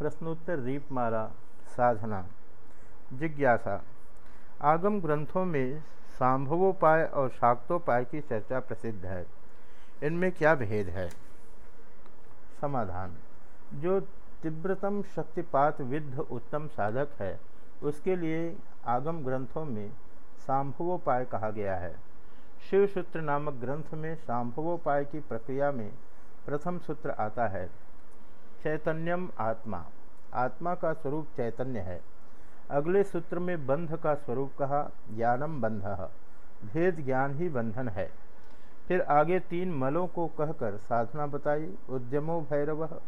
प्रश्नोत्तर दीपमाला साधना, जिज्ञासा। आगम ग्रंथों में सांभवोपाय और शाक्तोपाय की चर्चा प्रसिद्ध है। इनमें क्या भेद है? समाधान। जो तीव्रतम शक्तिपात विद्ध उत्तम साधक है, उसके लिए आगम ग्रंथों में सांभवोपाय कहा गया है। शिव सूत्र नामक ग्रंथ में सांभवोपाय की प्रक्रिया में प्रथम सूत्र आता है। चैतन्यम आत्मा। आत्मा का स्वरूप चैतन्य है। अगले सूत्र में बंध का स्वरूप कहा, ज्ञानम बंध। भेद ज्ञान ही बंधन है। फिर आगे तीन मलों को कहकर साधना बताई, उद्यमो भैरव।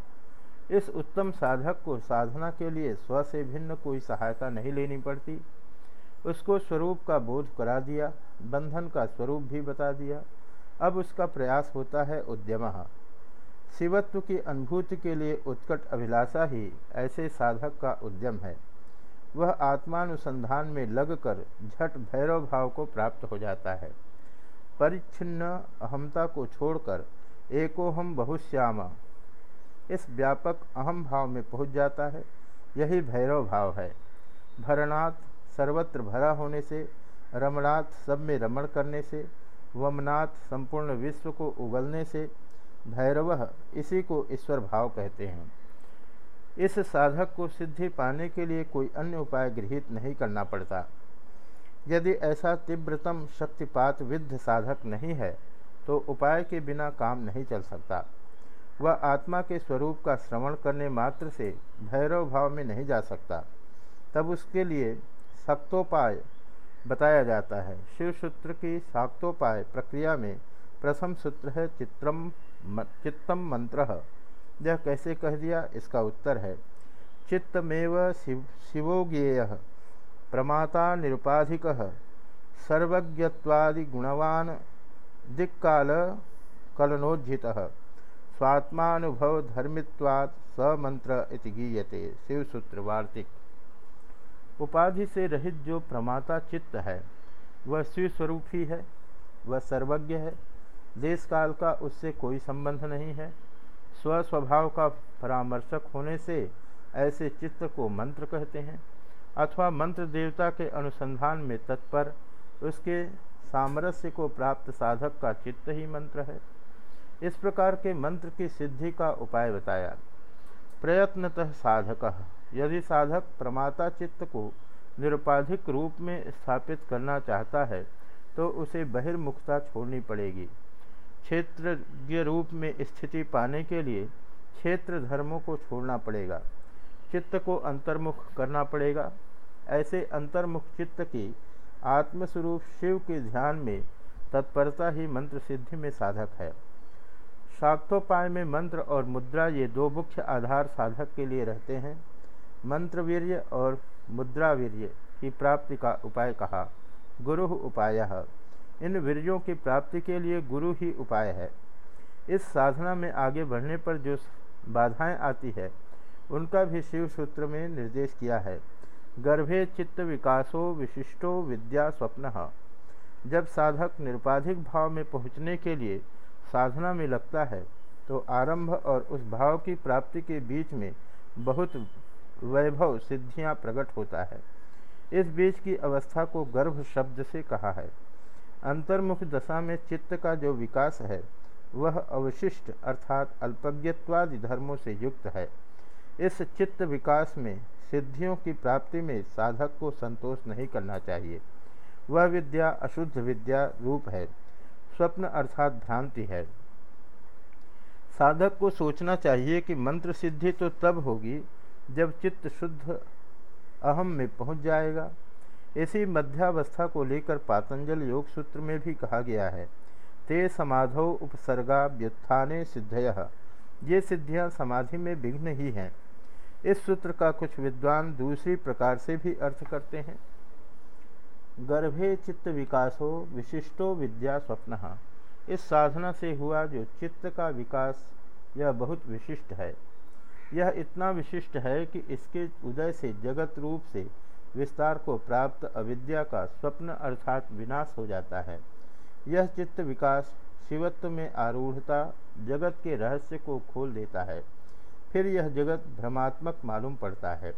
इस उत्तम साधक को साधना के लिए स्व से भिन्न कोई सहायता नहीं लेनी पड़ती। उसको स्वरूप का बोध करा दिया, बंधन का स्वरूप भी बता दिया। अब उसका प्रयास होता है उद्यम। शिवत्व की अनुभूति के लिए उत्कट अभिलाषा ही ऐसे साधक का उद्यम है। वह आत्मानुसंधान में लगकर झट भैरव भाव को प्राप्त हो जाता है। परिच्छिन्न अहमता को छोड़कर एको हम बहुश्याम, इस व्यापक अहम भाव में पहुँच जाता है। यही भैरव भाव है। भरनाथ सर्वत्र भरा होने से रमनाथ सब में रमण करने से वमनाथ संपूर्ण विश्व को उगलने से भैरव इसी को ईश्वर भाव कहते हैं। इस साधक को सिद्धि पाने के लिए कोई अन्य उपाय गृहित नहीं करना पड़ता। यदि ऐसा तीव्रतम शक्तिपात विद्ध साधक नहीं है तो उपाय के बिना काम नहीं चल सकता। वह आत्मा के स्वरूप का श्रवण करने मात्र से भैरव भाव में नहीं जा सकता। तब उसके लिए शक्तोपाय बताया जाता है। शिव सूत्र की शाक्तोपाय प्रक्रिया में प्रथम सूत्र है चित्रम चित्तम मंत्र। यह कैसे कह दिया? इसका उत्तर है, चित्तमेव शिव शिवोज्ञेय प्रमाता निरुपाधिक, सर्वज्ञत्वादि गुणवान दिक्काल कलनोज्जित स्वात्मानुभव धर्मित्वात् समंत्र इति गीयते। शिवसूत्र वार्तिक। उपाधि से रहित जो प्रमाता चित्त है, वह शिव स्वरूप ही है, वह सर्वज्ञ है देश काल का उससे कोई संबंध नहीं है। स्वस्वभाव का परामर्शक होने से ऐसे चित्त को मंत्र कहते हैं, अथवा मंत्र देवता के अनुसंधान में तत्पर उसके सामरस्य को प्राप्त साधक का चित्त ही मंत्र है। इस प्रकार के मंत्र की सिद्धि का उपाय बताया। प्रयत्नतः साधक, यदि साधक प्रमाता चित्त को निरुपाधिक रूप में स्थापित करना चाहता है तो उसे बहिर्मुखता छोड़नी पड़ेगी। क्षेत्रज्ञ रूप में स्थिति पाने के लिए क्षेत्र धर्मों को छोड़ना पड़ेगा। चित्त को अंतर्मुख करना पड़ेगा। ऐसे अंतर्मुख चित्त की आत्मस्वरूप शिव के ध्यान में तत्परता ही मंत्र सिद्धि में साधक है। शाक्तोपाय में मंत्र और मुद्रा ये दो मुख्य आधार साधक के लिए रहते हैं। मंत्र वीर्य और मुद्रा वीर्य की प्राप्ति का उपाय कहा। गुरु उपाय। इन वीर्यों की प्राप्ति के लिए गुरु ही उपाय है। इस साधना में आगे बढ़ने पर जो बाधाएँ आती है, उनका भी शिव सूत्र में निर्देश किया है। गर्भे चित्त विकासो विशिष्टो विद्या स्वप्न। जब साधक निरुपाधिक भाव में पहुँचने के लिए साधना में लगता है तो आरंभ और उस भाव की प्राप्ति के बीच में बहुत वैभव सिद्धियाँ प्रकट होता है। इस बीच की अवस्था को गर्भ शब्द से कहा है। अंतर्मुख दशा में चित्त का जो विकास है, वह अवशिष्ट अर्थात अल्पज्ञत्वादि धर्मों से युक्त है। इस चित्त विकास में सिद्धियों की प्राप्ति में साधक को संतोष नहीं करना चाहिए। वह विद्या अशुद्ध विद्या रूप है, स्वप्न अर्थात भ्रांति है। साधक को सोचना चाहिए कि मंत्र सिद्धि तो तब होगी जब चित्त शुद्ध अहम में पहुँच जाएगा। इसी मध्यावस्था को लेकर पातंजल योग सूत्र में भी कहा गया है। ते समाधो उपसर्गा व्युत्थाने सिद्धय। ये सिद्धियाँ समाधि में विघ्न ही हैं। इस सूत्र का कुछ विद्वान दूसरी प्रकार से भी अर्थ करते हैं। गर्भे चित्त विकासो विशिष्टो विद्या स्वप्न। इस साधना से हुआ जो चित्त का विकास, यह बहुत विशिष्ट है। यह इतना विशिष्ट है कि इसके उदय से जगत रूप से विस्तार को प्राप्त अविद्या का स्वप्न अर्थात विनाश हो जाता है। यह चित्त विकास, शिवत्व में आरूढ़ता, जगत के रहस्य को खोल देता है। फिर यह जगत भ्रमात्मक मालूम पड़ता है।